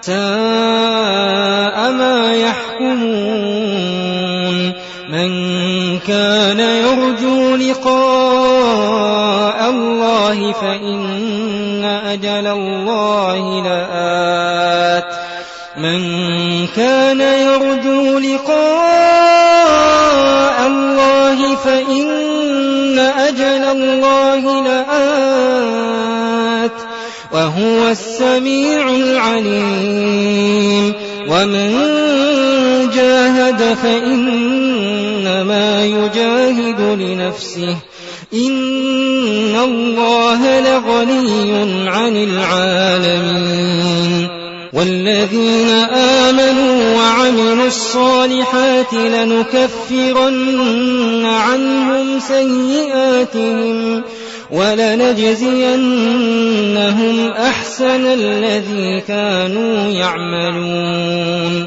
ساء ما يحكمون من كان يرجو لقاء الله فإن أجل الله لآت من كان وهو السميع العليم. ومن جاهد فإنما يجاهد لنفسه. إن الله لغني عن العالمين. والذين آمنوا وعملوا الصالحات لنكفرن عنهم سيئاتهم. ولنجزينهم أحسن الذي كانوا يعملون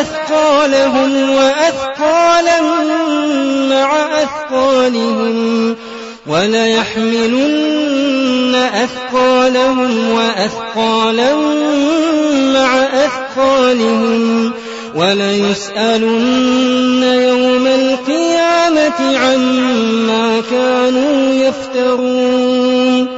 أثقالهم وأثقالا مع أثقالهم وليحملن أثقالهم وأثقالا مع أثقالهم وليسألن يوم القيامة عما كانوا يفترون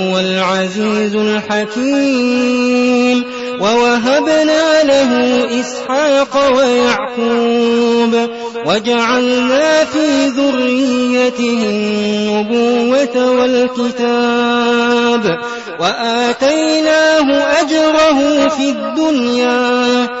العزيز الحكيم ووهبنا له إسحاق ويعقوب وجعلنا في ذريته النبوة والكتاب وآتيناه أجره في الدنيا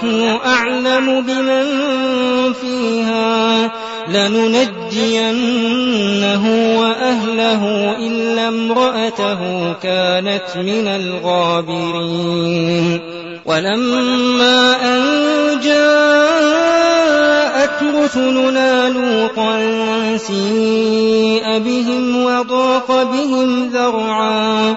نحن أعلم بمن فيها لننجينه وأهله إلا امرأته كانت من الغابرين. ولما أن جاءت رسلنا لوطا سيء بهم وضاق بهم ذرعا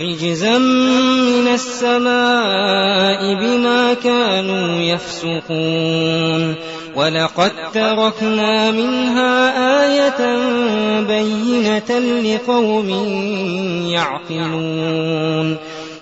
رجزا من السماء بما كانوا يفسقون ولقد تركنا منها آية بينة لقوم يعقلون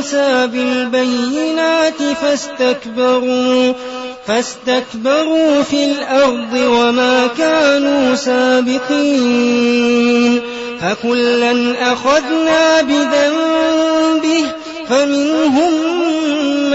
موسى بالبينات فاستكبروا فاستكبروا في الأرض وما كانوا سابقين. فكلا أخذنا بذنبه فمنهم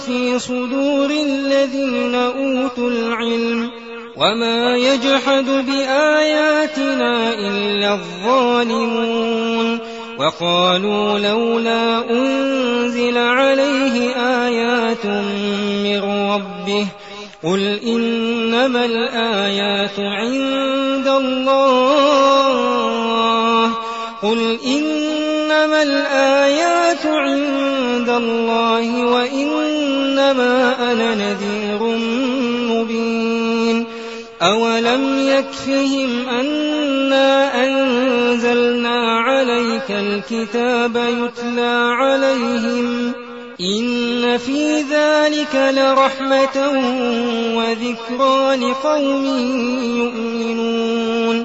في صدور الذين أوتوا العلم وما يجحد بآياتنا إلا الظالمون وقالوا لولا أنزل عليه آيات من ربه قل إنما الآيات عند الله قل إنما الآيات عند الله وإنما أنا نذير مبين أولم يكفهم أنا أنزلنا عليك الكتاب يتلى عليهم إن في ذلك لرحمة وذكرى لقوم يؤمنون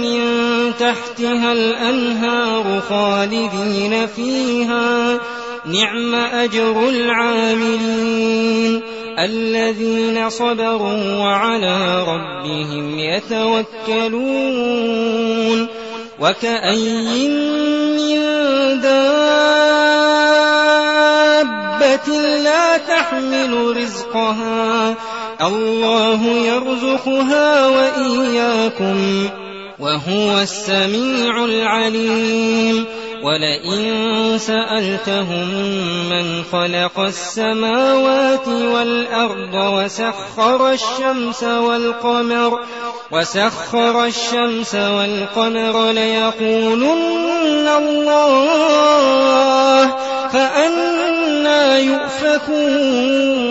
تحتها الأنهار خالدين فيها. نعم أجر العاملين الذين صبروا وعلى ربهم يتوكلون. وكأي من دابة لا تحمل رزقها. الله يرزقها وإياكم. وهو السميع العليم. ولئن سألتهم من خلق السماوات والأرض وسخر الشمس والقمر وسخر الشمس والقمر ليقولن الله فأنا يؤفكون